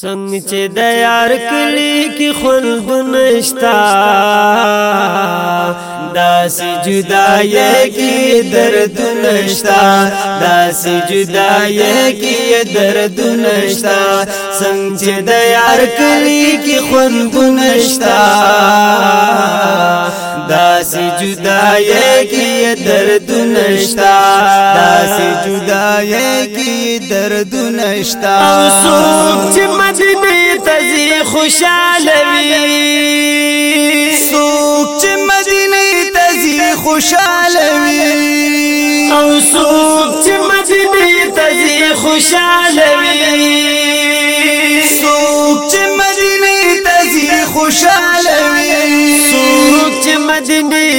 څنګه چې د یار کلی کې خلد نشتا دا سجدای کې درد نشتا دا سجدای کې درد نشتا څنګه چې د یار کلی کې خلد نشتا دا سجدای کې درد نشتا دا دي دردونه شتا او څوک چې مدینه ته ځي خوشاله وي څوک چې مدینه ته ځي خوشاله وي او څوک چې مدینه ته ځي خوشاله وي څوک چې مدینه ته ځي خوشاله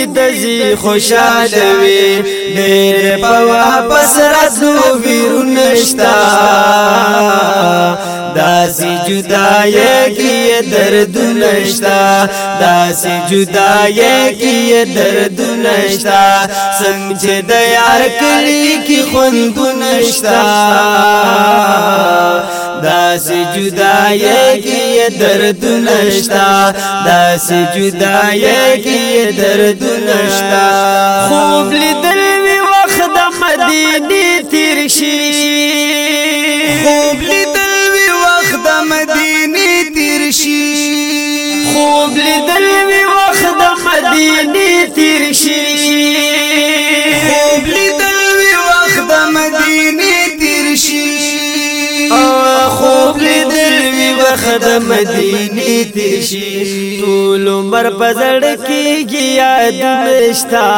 دزی خوشاله وي ډېر په واپس راځو ویرو نشتا داسی جدای کی درد نشتا داسی جدای کی درد نشتا څنګه د یار کلی کی خوند نشتا داسی جدای کی درد نشتا داسی جدای کی درد نشتا خوب لیدل وی وخت د مدینه تیر شي مخ د مدینه تشي ټول عمر بزړ کیږي یاد نشتا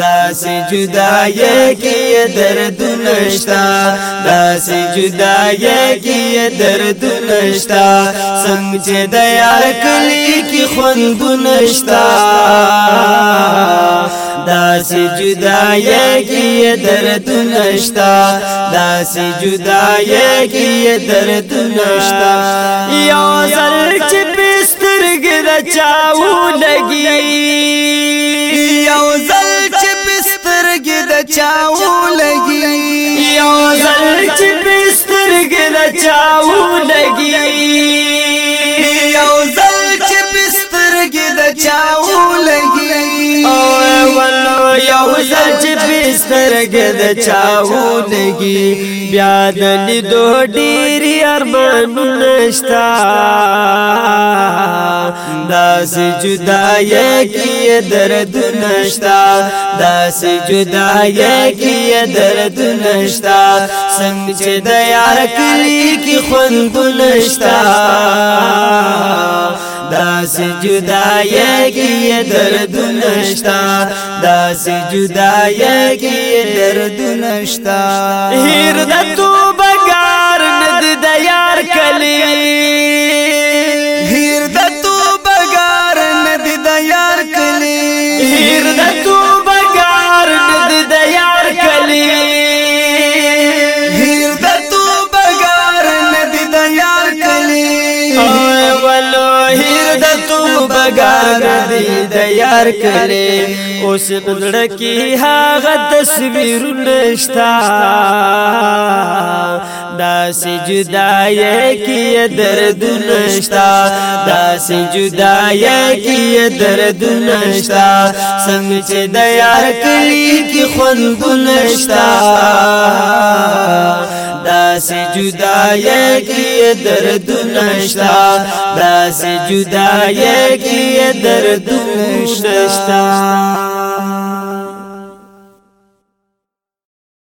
دا سي جدای کی درد نشتا دا سي جدای کی درد نشتا څنګه چې د یار کلی کی خوند نشتا داس جدای کی درد نشتا داس جدای کی درد نشتا یا زر چې بستر ګر چاو لګي یا زل چې بستر ګر چاو لګي یا زل چې بستر ګر چاو سترګې د چاو لګي بیا د لیدو ډېری ارمانونه شتا دا سجدای کی درد نشتا دا سجدای کی درد نشتا څنګه چې د یار کلی کی خوند نشتا داس جدای کی درد نشتا داس جدای کی درد نشتا هیر د تو بګار ند د یار کلی یادګار دی د یار کړي اوس نړ کی هغه تصویر نشتا دا سجدای کی درد نشتا دا سجدای کی درد نشتا څنګه چې د یار کړي کی خوند نشتا داس جدا کی درد نشا دس جدا یا کی درد نشتا